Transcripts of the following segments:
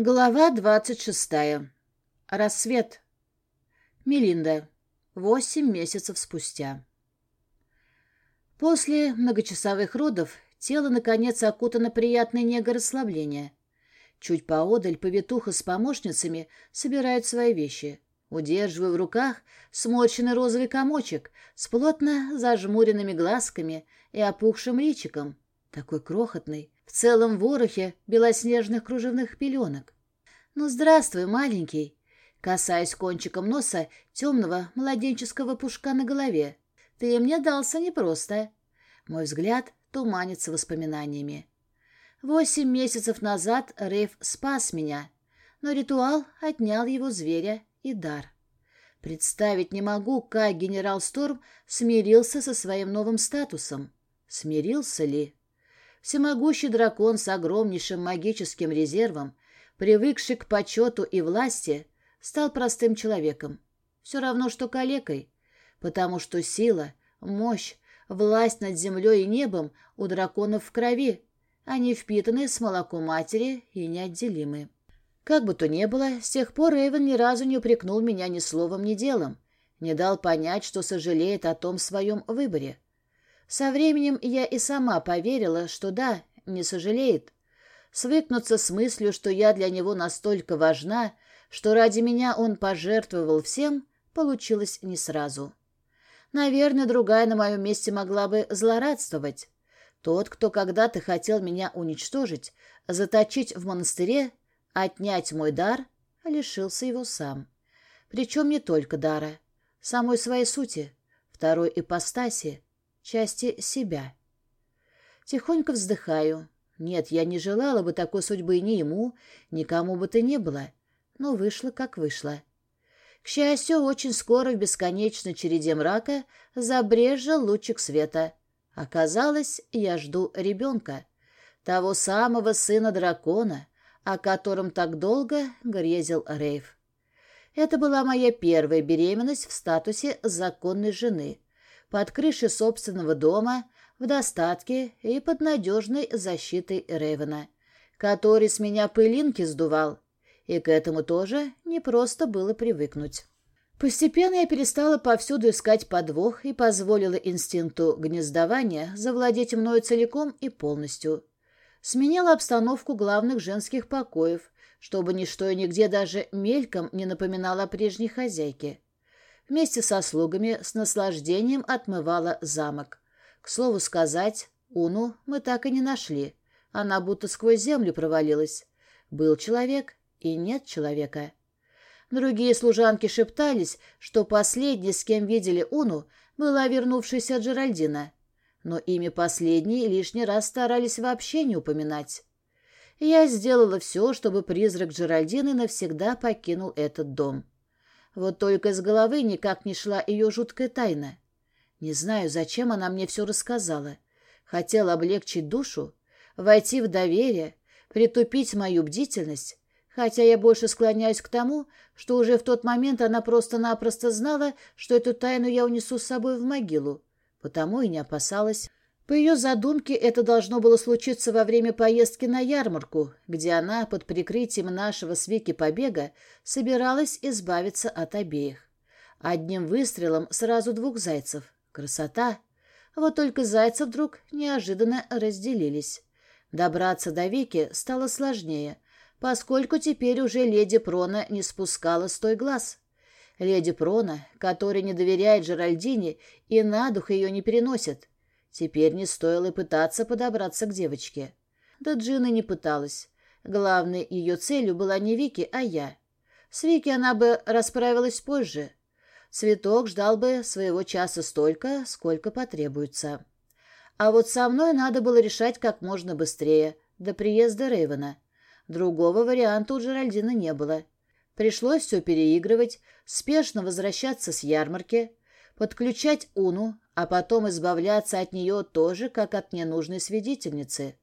Глава двадцать шестая. Рассвет. Мелинда. Восемь месяцев спустя. После многочасовых родов тело, наконец, окутано приятной негой расслабления. Чуть поодаль повитуха с помощницами собирают свои вещи. Удерживая в руках сморщенный розовый комочек с плотно зажмуренными глазками и опухшим личиком. Такой крохотный, в целом ворохе белоснежных кружевных пеленок. «Ну, здравствуй, маленький!» Касаясь кончиком носа темного младенческого пушка на голове. «Ты мне дался непросто». Мой взгляд туманится воспоминаниями. Восемь месяцев назад Рейв спас меня, но ритуал отнял его зверя и дар. Представить не могу, как генерал Сторм смирился со своим новым статусом. Смирился ли? Всемогущий дракон с огромнейшим магическим резервом, привыкший к почету и власти, стал простым человеком. Все равно, что калекой, потому что сила, мощь, власть над землей и небом у драконов в крови, они впитаны с молоком матери и неотделимы. Как бы то ни было, с тех пор Эйвен ни разу не упрекнул меня ни словом, ни делом, не дал понять, что сожалеет о том своем выборе. Со временем я и сама поверила, что да, не сожалеет. Свыкнуться с мыслью, что я для него настолько важна, что ради меня он пожертвовал всем, получилось не сразу. Наверное, другая на моем месте могла бы злорадствовать. Тот, кто когда-то хотел меня уничтожить, заточить в монастыре, отнять мой дар, лишился его сам. Причем не только дара, самой своей сути, второй ипостаси, части себя. Тихонько вздыхаю. Нет, я не желала бы такой судьбы ни ему, никому бы то ни было, но вышло, как вышло. К счастью, очень скоро в бесконечной череде мрака забрежил лучик света. Оказалось, я жду ребенка, того самого сына дракона, о котором так долго грезил Рейв. Это была моя первая беременность в статусе законной жены — под крышей собственного дома, в достатке и под надежной защитой Рейвена, который с меня пылинки сдувал, и к этому тоже непросто было привыкнуть. Постепенно я перестала повсюду искать подвох и позволила инстинкту гнездования завладеть мною целиком и полностью. Сменила обстановку главных женских покоев, чтобы ничто и нигде даже мельком не напоминало о прежней хозяйке. Вместе со слугами с наслаждением отмывала замок. К слову сказать, Уну мы так и не нашли. Она будто сквозь землю провалилась. Был человек и нет человека. Другие служанки шептались, что последней, с кем видели Уну, была вернувшаяся Джеральдина. Но имя последней лишний раз старались вообще не упоминать. Я сделала все, чтобы призрак Джеральдины навсегда покинул этот дом. Вот только из головы никак не шла ее жуткая тайна. Не знаю, зачем она мне все рассказала. Хотела облегчить душу, войти в доверие, притупить мою бдительность, хотя я больше склоняюсь к тому, что уже в тот момент она просто-напросто знала, что эту тайну я унесу с собой в могилу, потому и не опасалась. По ее задумке, это должно было случиться во время поездки на ярмарку, где она, под прикрытием нашего с Вики побега, собиралась избавиться от обеих. Одним выстрелом сразу двух зайцев. Красота! Вот только зайцы вдруг неожиданно разделились. Добраться до Вики стало сложнее, поскольку теперь уже леди Прона не спускала с той глаз. Леди Прона, которая не доверяет Жеральдине и на дух ее не переносит, Теперь не стоило пытаться подобраться к девочке. Да Джина не пыталась. Главной ее целью была не Вики, а я. С Вики она бы расправилась позже. Цветок ждал бы своего часа столько, сколько потребуется. А вот со мной надо было решать как можно быстрее, до приезда Рейвена. Другого варианта у Джеральдина не было. Пришлось все переигрывать, спешно возвращаться с ярмарки, подключать Уну, а потом избавляться от нее тоже, как от ненужной свидетельницы.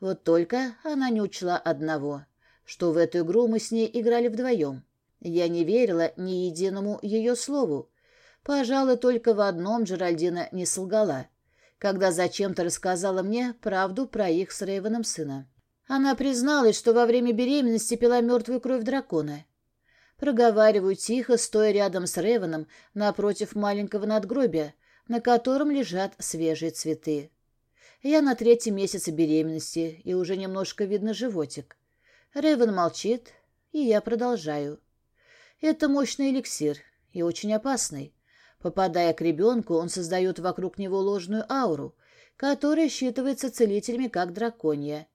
Вот только она не учла одного, что в эту игру мы с ней играли вдвоем. Я не верила ни единому ее слову. Пожалуй, только в одном Джеральдина не солгала, когда зачем-то рассказала мне правду про их с Рейвеном сына. Она призналась, что во время беременности пила мертвую кровь дракона. Проговариваю тихо, стоя рядом с Реваном напротив маленького надгробия, на котором лежат свежие цветы. Я на третьем месяце беременности, и уже немножко видно животик. Рейвен молчит, и я продолжаю. Это мощный эликсир и очень опасный. Попадая к ребенку, он создает вокруг него ложную ауру, которая считывается целителями как драконья.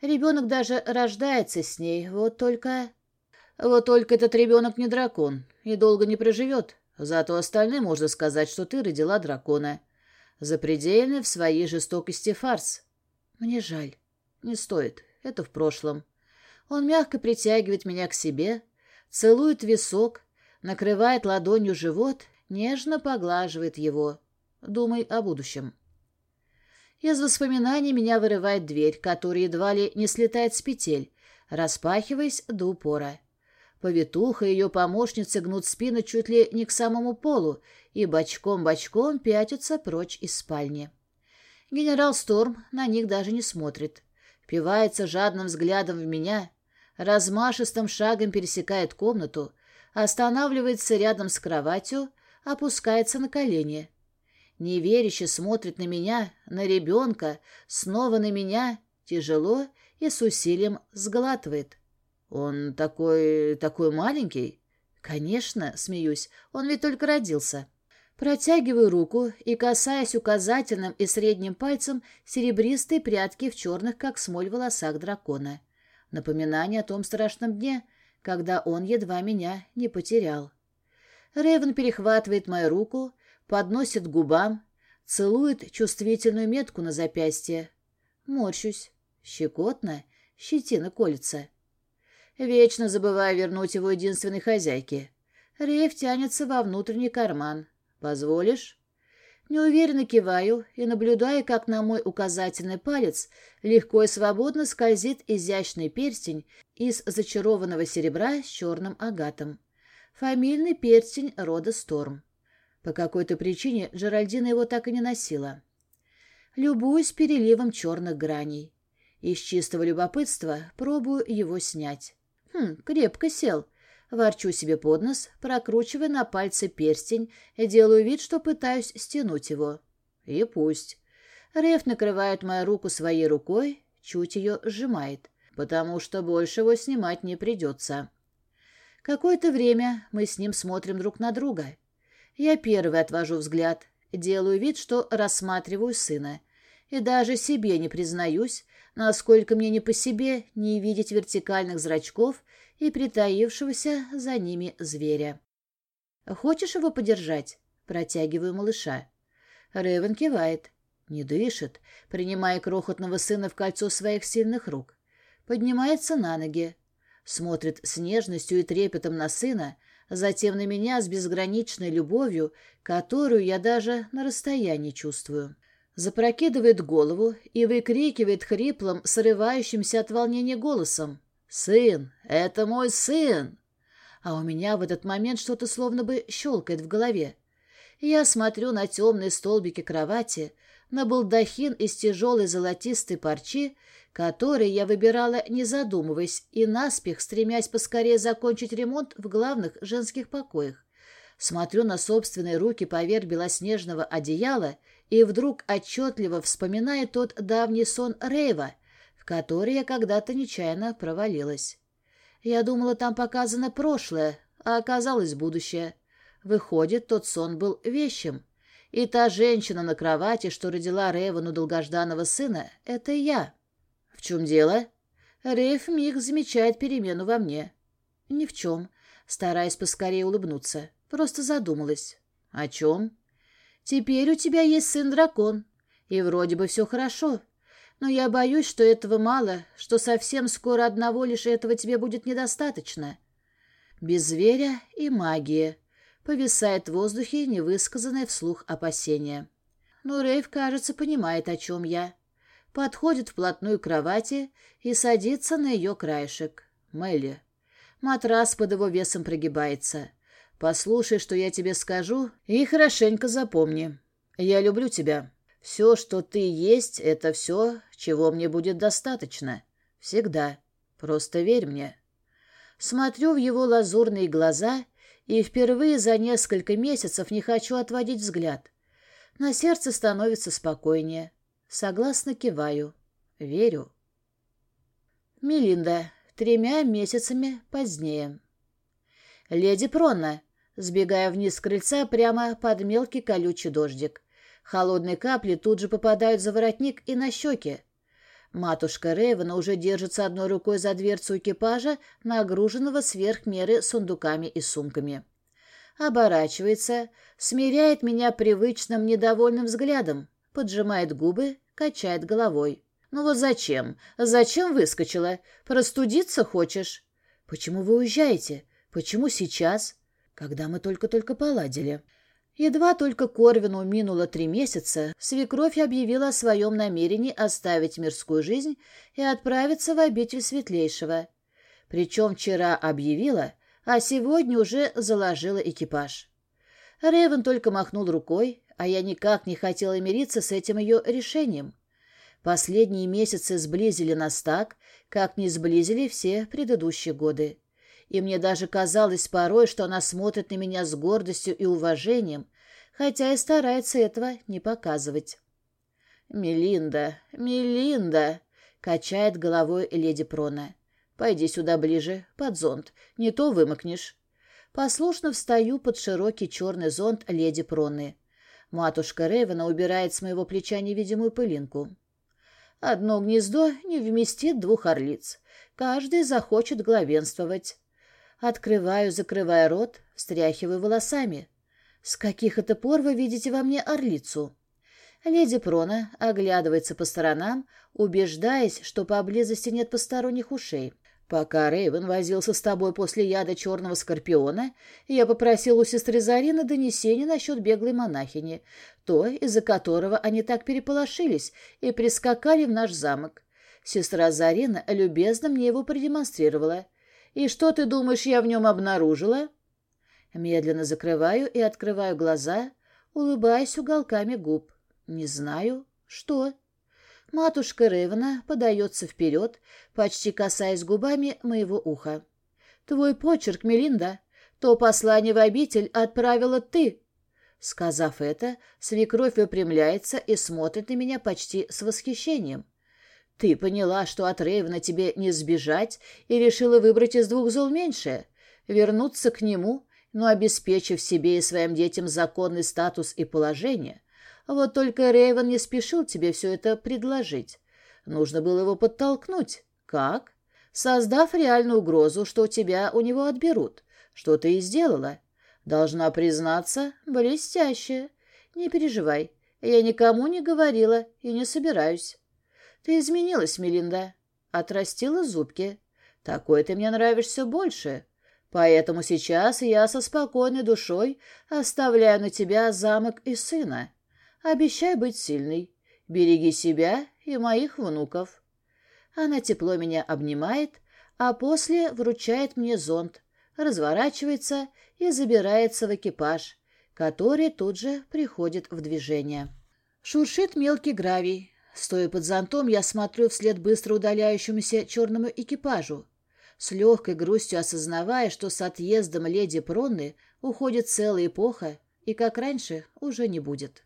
Ребенок даже рождается с ней, вот только... Вот только этот ребенок не дракон и долго не проживет. Зато остальным можно сказать, что ты родила дракона. Запредельный в своей жестокости фарс. Мне жаль. Не стоит. Это в прошлом. Он мягко притягивает меня к себе, целует висок, накрывает ладонью живот, нежно поглаживает его. Думай о будущем. Из воспоминаний меня вырывает дверь, которая едва ли не слетает с петель, распахиваясь до упора. Повитуха и ее помощницы гнут спину чуть ли не к самому полу и бочком-бочком пятятся прочь из спальни. Генерал Сторм на них даже не смотрит. Впивается жадным взглядом в меня, размашистым шагом пересекает комнату, останавливается рядом с кроватью, опускается на колени. Неверяще смотрит на меня, на ребенка, снова на меня, тяжело и с усилием сглатывает. Он такой... такой маленький? Конечно, смеюсь, он ведь только родился. Протягиваю руку и, касаясь указательным и средним пальцем, серебристые прядки в черных, как смоль, волосах дракона. Напоминание о том страшном дне, когда он едва меня не потерял. Ревен перехватывает мою руку, подносит к губам, целует чувствительную метку на запястье. Морщусь. Щекотно, щетина колется. Вечно забываю вернуть его единственной хозяйке. Рейв тянется во внутренний карман. «Позволишь?» Неуверенно киваю и наблюдаю, как на мой указательный палец легко и свободно скользит изящный перстень из зачарованного серебра с черным агатом. Фамильный перстень рода Сторм. По какой-то причине Джеральдина его так и не носила. Любуюсь переливом черных граней. Из чистого любопытства пробую его снять. Хм, крепко сел. Ворчу себе под нос, прокручивая на пальце перстень, делаю вид, что пытаюсь стянуть его. И пусть. Реф накрывает мою руку своей рукой, чуть ее сжимает, потому что больше его снимать не придется. Какое-то время мы с ним смотрим друг на друга. Я первый отвожу взгляд, делаю вид, что рассматриваю сына. И даже себе не признаюсь, насколько мне не по себе не видеть вертикальных зрачков и притаившегося за ними зверя. «Хочешь его подержать?» — протягиваю малыша. Рэйвен кивает. Не дышит, принимая крохотного сына в кольцо своих сильных рук. Поднимается на ноги. Смотрит с нежностью и трепетом на сына, затем на меня с безграничной любовью, которую я даже на расстоянии чувствую запрокидывает голову и выкрикивает хриплым, срывающимся от волнения голосом. «Сын! Это мой сын!» А у меня в этот момент что-то словно бы щелкает в голове. Я смотрю на темные столбики кровати, на балдахин из тяжелой золотистой парчи, который я выбирала, не задумываясь, и наспех, стремясь поскорее закончить ремонт в главных женских покоях. Смотрю на собственные руки поверх белоснежного одеяла — и вдруг отчетливо вспоминает тот давний сон Рейва, в который я когда-то нечаянно провалилась. Я думала, там показано прошлое, а оказалось будущее. Выходит, тот сон был вещим. И та женщина на кровати, что родила Рейвану долгожданного сына, это я. В чем дело? Рейв миг замечает перемену во мне. Ни в чем, стараясь поскорее улыбнуться. Просто задумалась. О чем? Теперь у тебя есть сын-дракон, и вроде бы все хорошо. Но я боюсь, что этого мало, что совсем скоро одного лишь этого тебе будет недостаточно. Без зверя и магии. Повисает в воздухе невысказанное вслух опасение. Но Рейв, кажется, понимает, о чем я. Подходит вплотную к кровати и садится на ее краешек. Мелли. Матрас под его весом прогибается. Послушай, что я тебе скажу, и хорошенько запомни. Я люблю тебя. Все, что ты есть, это все, чего мне будет достаточно. Всегда. Просто верь мне. Смотрю в его лазурные глаза и впервые за несколько месяцев не хочу отводить взгляд. На сердце становится спокойнее. Согласно киваю. Верю. Мелинда. Тремя месяцами позднее. Леди Пронна. Сбегая вниз с крыльца прямо под мелкий колючий дождик. Холодные капли тут же попадают за воротник и на щеки. Матушка Рейвена уже держится одной рукой за дверцу экипажа, нагруженного сверх меры сундуками и сумками. Оборачивается, смиряет меня привычным недовольным взглядом, поджимает губы, качает головой. «Ну вот зачем? Зачем выскочила? Простудиться хочешь?» «Почему вы уезжаете? Почему сейчас?» «Когда мы только-только поладили?» Едва только Корвину минуло три месяца, свекровь объявила о своем намерении оставить мирскую жизнь и отправиться в обитель Светлейшего. Причем вчера объявила, а сегодня уже заложила экипаж. Ревен только махнул рукой, а я никак не хотела мириться с этим ее решением. Последние месяцы сблизили нас так, как не сблизили все предыдущие годы и мне даже казалось порой, что она смотрит на меня с гордостью и уважением, хотя и старается этого не показывать. «Мелинда, Мелинда!» — качает головой леди Прона. «Пойди сюда ближе, под зонт, не то вымокнешь». Послушно встаю под широкий черный зонт леди Проны. Матушка Ревена убирает с моего плеча невидимую пылинку. Одно гнездо не вместит двух орлиц. Каждый захочет главенствовать. Открываю, закрывая рот, встряхиваю волосами. «С каких это пор вы видите во мне орлицу?» Леди Прона оглядывается по сторонам, убеждаясь, что поблизости нет посторонних ушей. «Пока Рейвен возился с тобой после яда черного скорпиона, я попросил у сестры Зарины донесения насчет беглой монахини, той, из-за которого они так переполошились и прискакали в наш замок. Сестра Зарина любезно мне его продемонстрировала. «И что ты думаешь, я в нем обнаружила?» Медленно закрываю и открываю глаза, улыбаясь уголками губ. «Не знаю. Что?» Матушка Ревна подается вперед, почти касаясь губами моего уха. «Твой почерк, Мелинда. То послание в обитель отправила ты». Сказав это, свекровь выпрямляется и смотрит на меня почти с восхищением. Ты поняла, что от Рейвна тебе не сбежать, и решила выбрать из двух зол меньшее, вернуться к нему, но обеспечив себе и своим детям законный статус и положение. Вот только Рейвен не спешил тебе все это предложить. Нужно было его подтолкнуть. Как? Создав реальную угрозу, что тебя у него отберут. Что ты и сделала. Должна признаться, блестяще. Не переживай, я никому не говорила и не собираюсь. Ты изменилась, Мелинда. Отрастила зубки. Такой ты мне нравишься больше. Поэтому сейчас я со спокойной душой оставляю на тебя замок и сына. Обещай быть сильной. Береги себя и моих внуков. Она тепло меня обнимает, а после вручает мне зонт, разворачивается и забирается в экипаж, который тут же приходит в движение. Шуршит мелкий гравий, Стоя под зонтом, я смотрю вслед быстро удаляющемуся черному экипажу, с легкой грустью осознавая, что с отъездом леди Пронны уходит целая эпоха, и, как раньше, уже не будет.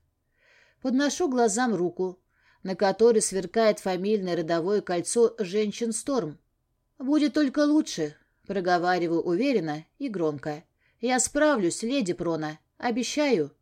Подношу глазам руку, на которой сверкает фамильное родовое кольцо женщин Сторм. «Будет только лучше», — проговариваю уверенно и громко. «Я справлюсь, леди Прона, обещаю».